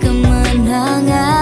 kemenangan